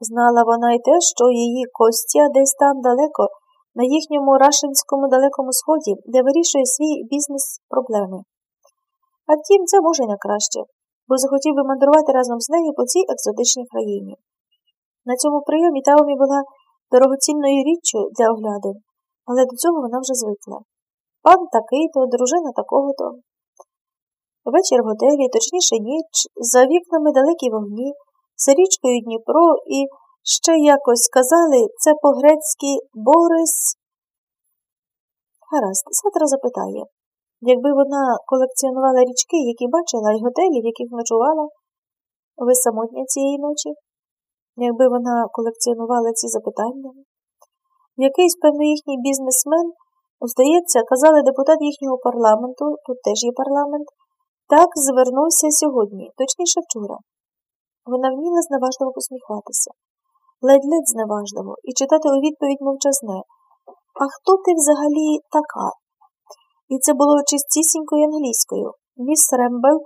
Знала вона й те, що її Костя десь там далеко, на їхньому рашинському далекому сході, де вирішує свій бізнес-проблеми. А втім, це може й на краще, бо захотів би мандрувати разом з нею по цій екзотичній країні. На цьому прийомі Таомі була дорогоцінною річчю для огляду, але до цього вона вже звикла. Пан такий-то, дружина такого-то. Вечір в готелі, точніше ніч, за вікнами далекі вогні, за річкою Дніпро і ще якось сказали це по-грецьки Борис. Гаразд, завтра запитає. Якби вона колекціонувала річки, які бачила, і готелі, в яких ночувала, ви самотня цієї ночі? Якби вона колекціонувала ці запитання? Якийсь певний їхній бізнесмен, здається, казали депутат їхнього парламенту, тут теж є парламент, так звернувся сьогодні, точніше вчора. Вона вміла зневажливо посміхатися, ледь-ледь зневажливо, і читати у відповідь мовчазне. А хто ти взагалі така? І це було чистісінькою англійською. Міс Рембел,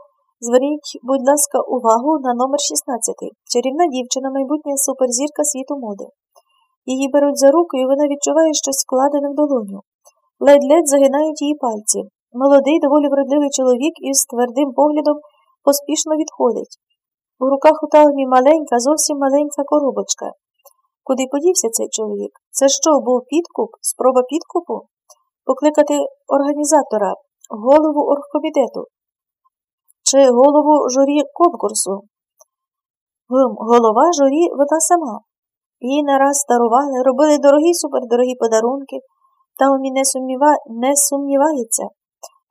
зверніть, будь ласка, увагу на номер 16. Чарівна дівчина, майбутня суперзірка світу моди. Її беруть за руку, і вона відчуває щось складене в долоню. Ледь-ледь загинають її пальці. Молодий, доволі вродливий чоловік із твердим поглядом поспішно відходить. У руках у Таумі маленька, зовсім маленька коробочка. Куди подівся цей чоловік? Це що, був підкуп? Спроба підкупу? Покликати організатора, голову оргкомітету чи голову журі конкурсу? Голова журі вона сама. Її не раз старували, робили дорогі супердорогі подарунки, Таумі не, сумніва... не сумнівається.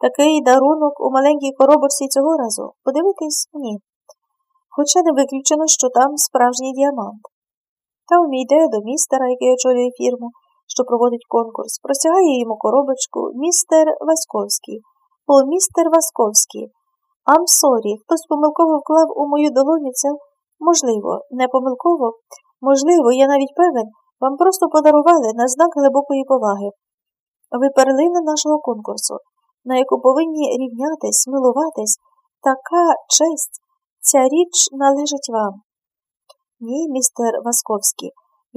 Такий дарунок у маленькій коробочці цього разу. Подивитись ні. Хоча не виключено, що там справжній діамант. Таумі йде до містера, який очолює фірму, що проводить конкурс, простягає йому коробочку містер Васьковський. О, містер Васковський. I'm sorry, хтось помилково вклав у мою долоню це можливо, не помилково, можливо, я навіть певен, вам просто подарували на знак глибокої поваги. Ви перлина нашого конкурсу, на яку повинні рівнятись, милуватись, така честь, ця річ належить вам. Ні, містер Васковський,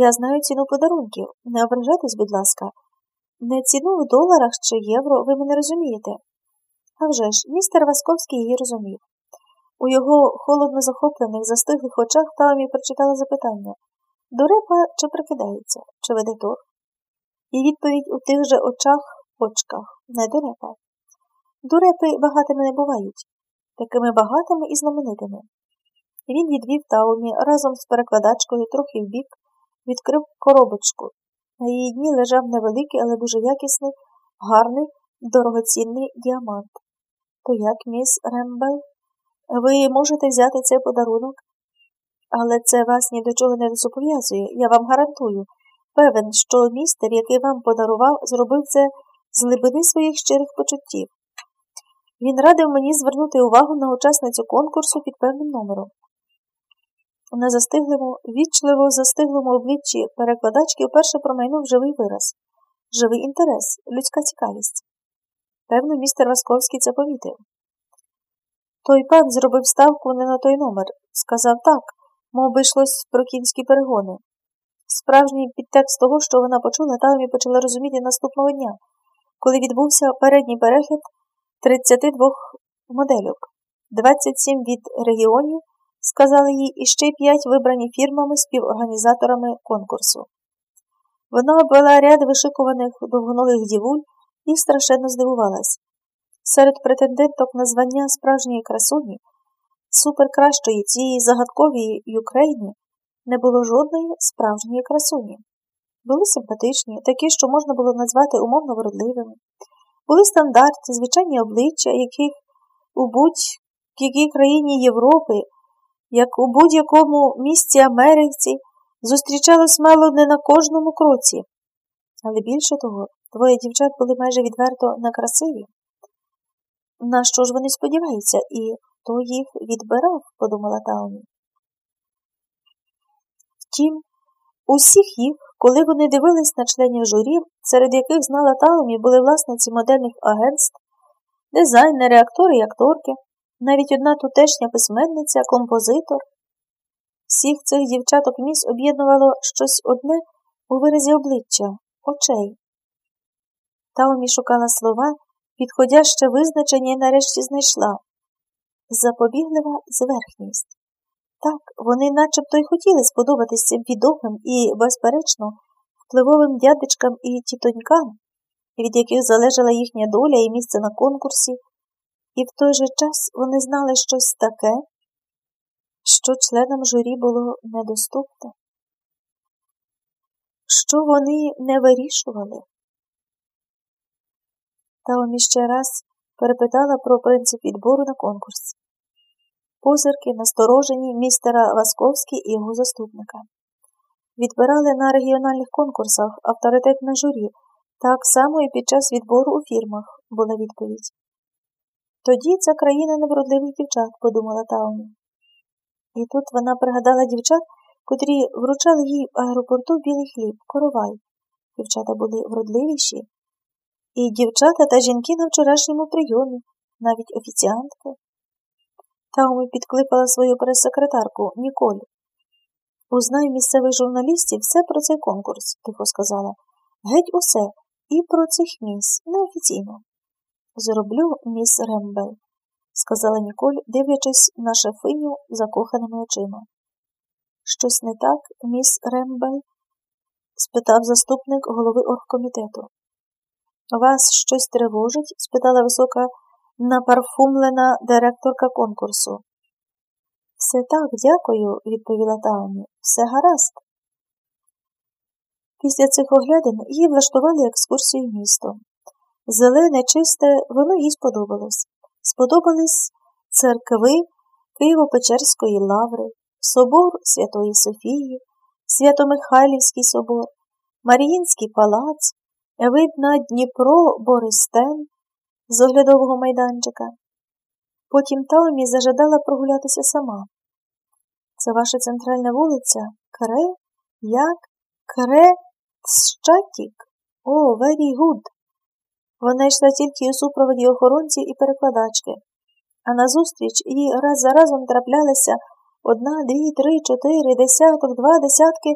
я знаю ціну подарунків. Не ображайтесь, будь ласка. Не ціну в доларах чи євро, ви мене розумієте. А вже ж, містер Васковський її розумів. У його холодно захоплених, застиглих очах Таомі прочитала запитання Дурепа чи прикидається, чи веде торг? І відповідь у тих же очах, очках, не дурепа. Дурепи багатими не бувають, такими багатими і знаменитими. Він відвів Таумі разом з перекладачкою трохи вбік, відкрив коробочку. На її дні лежав невеликий, але дуже якісний, гарний, дорогоцінний діамант. То як, міс Рембел? Ви можете взяти цей подарунок? Але це вас ні до чого не зобов'язує, я вам гарантую. Певен, що містер, який вам подарував, зробив це з глибини своїх щирих почуттів. Він радив мені звернути увагу на учасницю конкурсу під певним номером. На застиглому, вічливо застиглому обличчі перекладачки вперше промайнув живий вираз, живий інтерес, людська цікавість. Певно, містер Васковський це помітив. Той пан зробив ставку не на той номер, сказав так, мов би йшлось про кінські перегони. Справжній підтекст того, що вона почула, Таумі почала розуміти наступного дня, коли відбувся передній перехід 32 модельок, 27 від регіонів, сказали їй, і ще п'ять вибрані фірмами співорганізаторами конкурсу. Вона обвела ряд вишикуваних довгоногих дівуль і страшенно здивувалась. Серед претенденток на звання справжньої красуні, суперкращої цієї загадкової Юкрейні, не було жодної справжньої красуні. Були симпатичні, такі, що можна було назвати умовно вродливими, були стандартні, звичайні обличчя, яких у будь-якій країні Європи, як у будь-якому місті Америці, зустрічалось мало не на кожному кроці. Але більше того, двоє дівчат були майже відверто некрасиві. На що ж вони сподіваються, і хто їх відбирав, подумала Таумі. Втім, усіх їх, коли вони дивились на членів журі, серед яких знала Таумі були власниці модельних агентств, дизайнери, актори і акторки, навіть одна тутешня письменниця, композитор. Всіх цих дівчаток міс об'єднувало щось одне у виразі обличчя, очей. Таумі шукала слова, підходяще визначення і нарешті знайшла запобіглива зверхність. Так, вони начебто й хотіли сподобатись цим відомим і, безперечно, впливовим дядечкам і тітонькам, від яких залежала їхня доля і місце на конкурсі, і в той же час вони знали щось таке, що членам журі було недоступне, що вони не вирішували. Таомі ще раз перепитала про принцип відбору на конкурс. Позирки насторожені містера Васковський і його заступника. Відбирали на регіональних конкурсах авторитетне журі, так само і під час відбору у фірмах, була відповідь. Тоді це країна невродливих дівчат, подумала Таумі. І тут вона пригадала дівчат, котрі вручали їй в аеропорту білий хліб, коровай. Дівчата були вродливіші. І дівчата та жінки на вчорашньому прийомі, навіть офіціантки. Таумі підкликала свою прес-секретарку Ніколь. Узнай місцевих журналістів все про цей конкурс, тихо сказала. Геть усе, і про цих міс, неофіційно. Зроблю, міс Рембел, сказала Ніколь, дивлячись на шефиню закоханими очима. Щось не так, міс Рембел? спитав заступник голови оргкомітету. Вас щось тривожить? спитала висока напарфумлена директорка конкурсу. Все так, дякую, відповіла Таумі. Все гаразд. Після цих оглядин їй влаштували екскурсію містом. Зелене, чисте, воно їй сподобалось. Сподобались церкви Києво-Печерської лаври, собор Святої Софії, Свято-Михайлівський собор, Маріїнський палац, вид на Дніпро Бористен з оглядового майданчика. Потім Таумі зажадала прогулятися сама. Це ваша центральна вулиця? Кре? Як? Кре? Тщатік? О, very good. Вона йшла тільки у супроводі охоронців і перекладачки, а назустріч їй раз за разом траплялися одна, дві, три, чотири, десяток, два десятки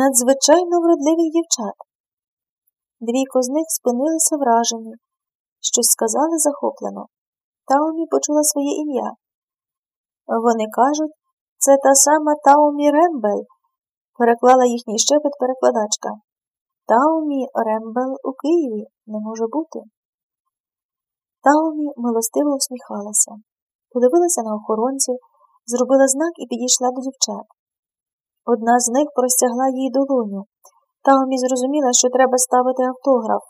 надзвичайно вродливих дівчат. Двійко з них спинилися вражені, щось сказали захоплено. Таумі почула своє ім'я. Вони кажуть, це та сама Таумі Рембел, переклала їхній щепет перекладачка. Таумі Рембел у Києві не може бути. Таумі милостиво усміхалася, подивилася на охоронців, зробила знак і підійшла до дівчат. Одна з них простягла їй долоню. Таумі зрозуміла, що треба ставити автограф.